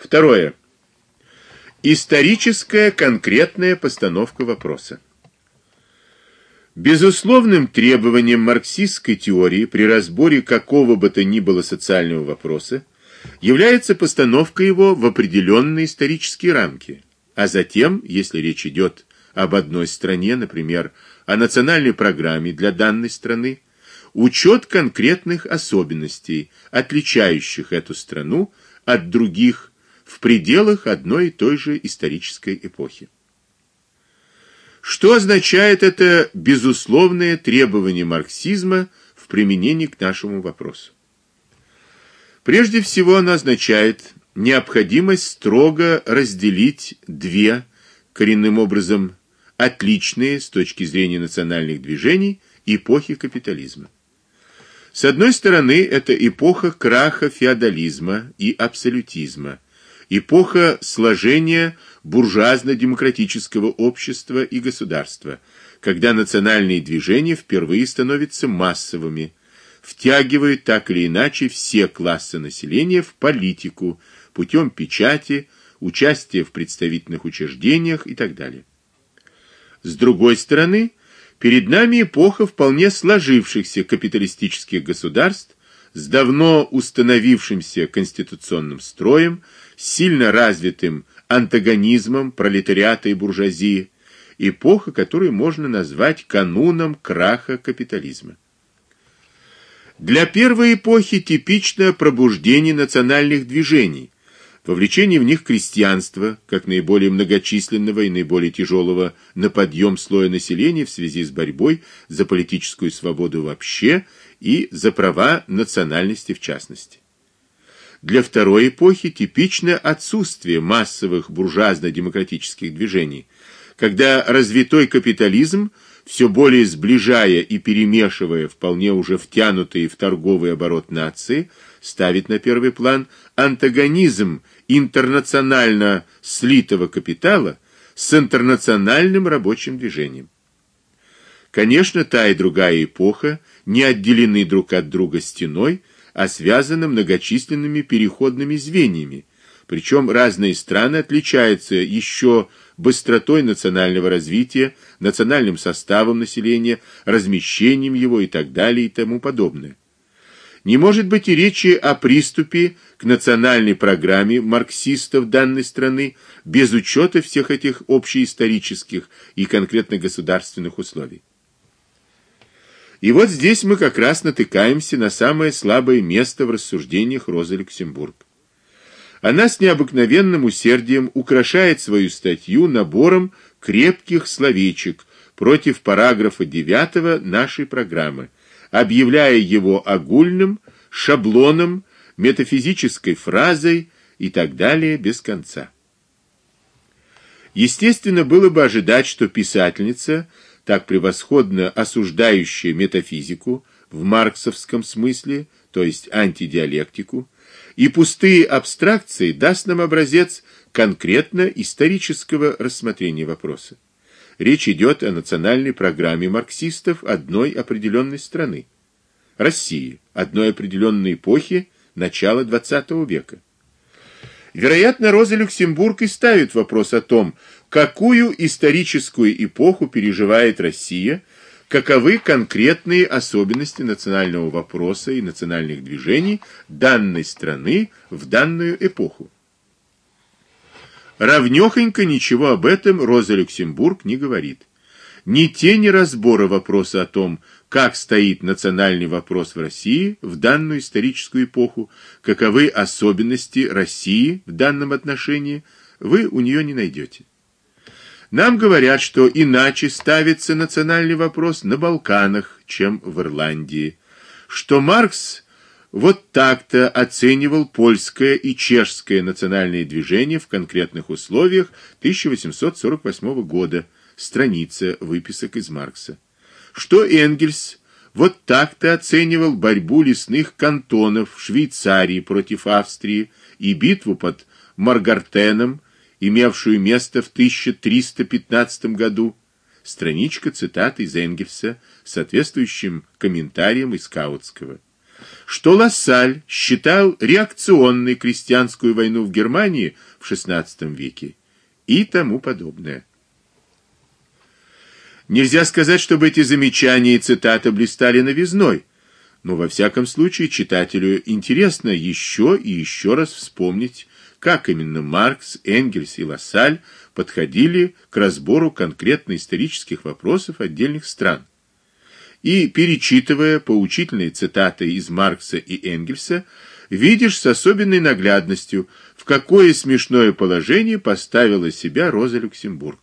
Второе. Историческая конкретная постановка вопроса. Безусловным требованием марксистской теории при разборе какого бы то ни было социального вопроса является постановка его в определенные исторические рамки, а затем, если речь идет об одной стране, например, о национальной программе для данной страны, учет конкретных особенностей, отличающих эту страну от других в пределах одной и той же исторической эпохи. Что означает это безусловное требование марксизма в применении к нашему вопросу? Прежде всего, оно означает необходимость строго разделить две коренным образом отличные с точки зрения национальных движений эпохи капитализма. С одной стороны, это эпоха краха феодализма и абсолютизма, эпоха сложения буржуазно-демократического общества и государства, когда национальные движения впервые становятся массовыми, втягивают так или иначе все классы населения в политику путем печати, участия в представительных учреждениях и так далее. С другой стороны, перед нами эпоха вполне сложившихся капиталистических государств с давно установившимся конституционным строем, сильно развитым антагонизмом пролетариата и буржуазии, эпоха, которую можно назвать кануном краха капитализма. Для первой эпохи типично пробуждение национальных движений, вовлечение в них крестьянства, как наиболее многочисленного и наиболее тяжелого на подъем слоя населения в связи с борьбой за политическую свободу вообще и за права национальности в частности. Для второй эпохи типично отсутствие массовых буржуазно-демократических движений, когда развитой капитализм, все более сближая и перемешивая вполне уже втянутые в торговый оборот нации, ставит на первый план антагонизм интернационально слитого капитала с интернациональным рабочим движением. Конечно, та и другая эпоха не отделены друг от друга стеной, а связаны многочисленными переходными звеньями. Причем разные страны отличаются еще быстротой национального развития, национальным составом населения, размещением его и так далее и тому подобное. Не может быть и речи о приступе к национальной программе марксистов данной страны без учета всех этих общеисторических и конкретно государственных условий. И вот здесь мы как раз натыкаемся на самое слабое место в рассуждениях Розы Люксембург. Она с необыкновенным усердием украшает свою статью набором крепких словечек против параграфа 9 нашей программы, объявляя его огульным, шаблоном, метафизической фразой и так далее без конца. Естественно, было бы ожидать, что писательница так превосходно осуждающая метафизику в марксовском смысле, то есть антидиалектику, и пустые абстракции даст нам образец конкретно исторического рассмотрения вопроса. Речь идет о национальной программе марксистов одной определенной страны России, одной определенной эпохи начала XX века. Вероятно, Роза Люксембург и ставит вопрос о том, какую историческую эпоху переживает Россия, каковы конкретные особенности национального вопроса и национальных движений данной страны в данную эпоху. Равнёхонько ничего об этом Роза Люксембург не говорит. Ни тени разбора вопроса о том, как стоит национальный вопрос в России в данную историческую эпоху, каковы особенности России в данном отношении, вы у нее не найдете. Нам говорят, что иначе ставится национальный вопрос на Балканах, чем в Ирландии, что Маркс вот так-то оценивал польское и чешское национальные движения в конкретных условиях 1848 года, страница выписок из Маркса. Что Энгельс вот так-то оценивал борьбу лесных кантонов Швейцарии против Австрии и битву под Маргартеном, имевшую место в 1315 году. Страничка цитаты из Энгельса с соответствующим комментарием из Каутского. что Лассаль считал реакционной крестьянскую войну в Германии в XVI веке и тому подобное. Нельзя сказать, чтобы эти замечания и цитаты блистали новизной, но во всяком случае читателю интересно еще и еще раз вспомнить, как именно Маркс, Энгельс и Лассаль подходили к разбору конкретно исторических вопросов отдельных стран. И перечитывая поучительные цитаты из Маркса и Энгельса, видишь с особенной наглядностью, в какое смешное положение поставила себя Роза Люксембург.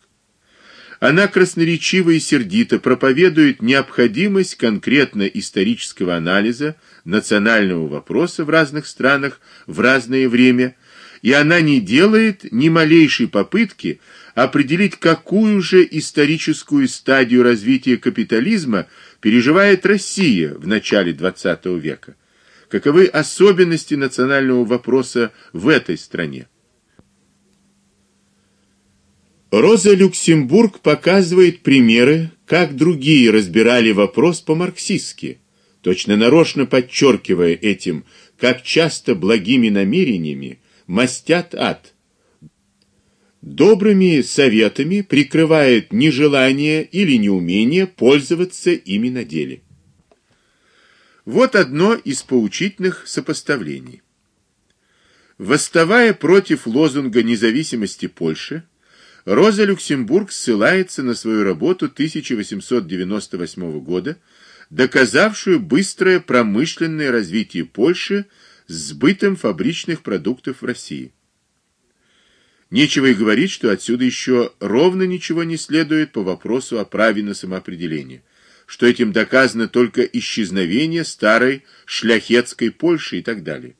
Она красноречиво и сердито проповедует необходимость конкретно исторического анализа национального вопроса в разных странах в разное время, и она не делает ни малейшей попытки определить, какую же историческую стадию развития капитализма переживает Россия в начале XX века. Каковы особенности национального вопроса в этой стране? Роза Люксембург показывает примеры, как другие разбирали вопрос по-марксистски, точно нарочно подчеркивая этим, как часто благими намерениями мастят ад. Добрыми советами прикрывает нежелание или неумение пользоваться ими на деле. Вот одно из поучительных сопоставлений. Восставая против лозунга независимости Польши, Роза Люксембург ссылается на свою работу 1898 года, доказавшую быстрое промышленное развитие Польши сбытом фабричных продуктов в России. Нечего и говорить, что отсюда еще ровно ничего не следует по вопросу о праве на самоопределение, что этим доказано только исчезновение старой шляхетской Польши и так далее.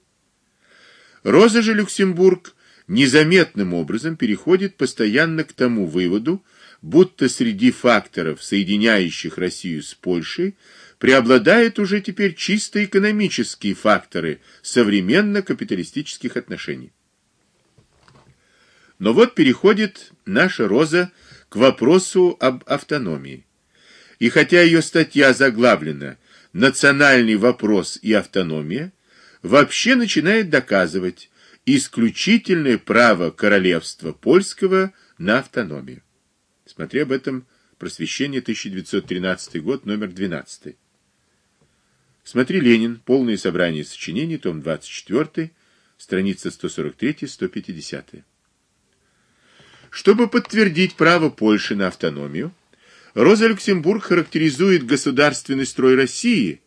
Роза же Люксембург незаметным образом переходит постоянно к тому выводу, будто среди факторов, соединяющих Россию с Польшей, преобладают уже теперь чисто экономические факторы современно-капиталистических отношений. Но вот переходит наша Роза к вопросу об автономии. И хотя ее статья заглавлена «Национальный вопрос и автономия», вообще начинает доказывать, исключительное право королевства польского на автономию. Смотри об этом Просвещение 1913 год, номер 12. Смотри Ленин. Полное собрание сочинений, том 24, страница 143-150. Чтобы подтвердить право Польши на автономию, Роза Люксембург характеризует государственный строй России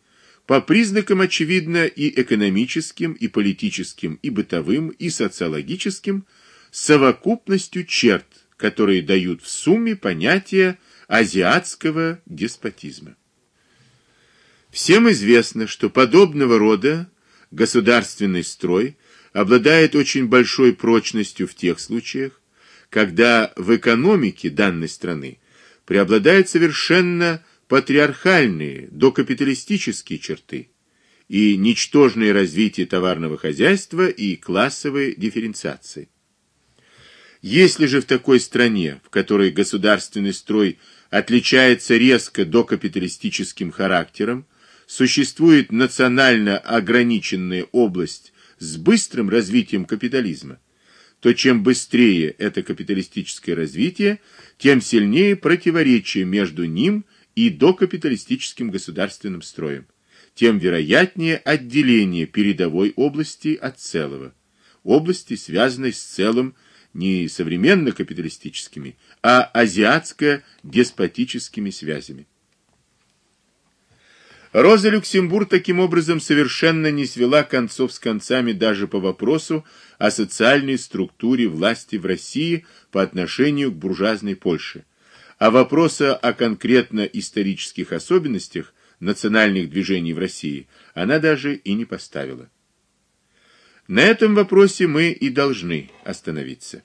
по признакам очевидно и экономическим, и политическим, и бытовым, и социологическим, совокупностью черт, которые дают в сумме понятие азиатского деспотизма. Всем известно, что подобного рода государственный строй обладает очень большой прочностью в тех случаях, когда в экономике данной страны преобладает совершенно патриархальные, докапиталистические черты и ничтожное развитие товарного хозяйства и классовой дифференциации. Если же в такой стране, в которой государственный строй отличается резко докапиталистическим характером, существует национально ограниченная область с быстрым развитием капитализма, то чем быстрее это капиталистическое развитие, тем сильнее противоречие между ним и докапиталистическим государственным строем, тем вероятнее отделение передовой области от целого, области, связанной с целым не современно капиталистическими, а азиатско-деспотическими связями. Роза Люксембург таким образом совершенно не свела концов с концами даже по вопросу о социальной структуре власти в России по отношению к буржуазной Польше а вопроса о конкретно исторических особенностях национальных движений в России она даже и не поставила. На этом вопросе мы и должны остановиться.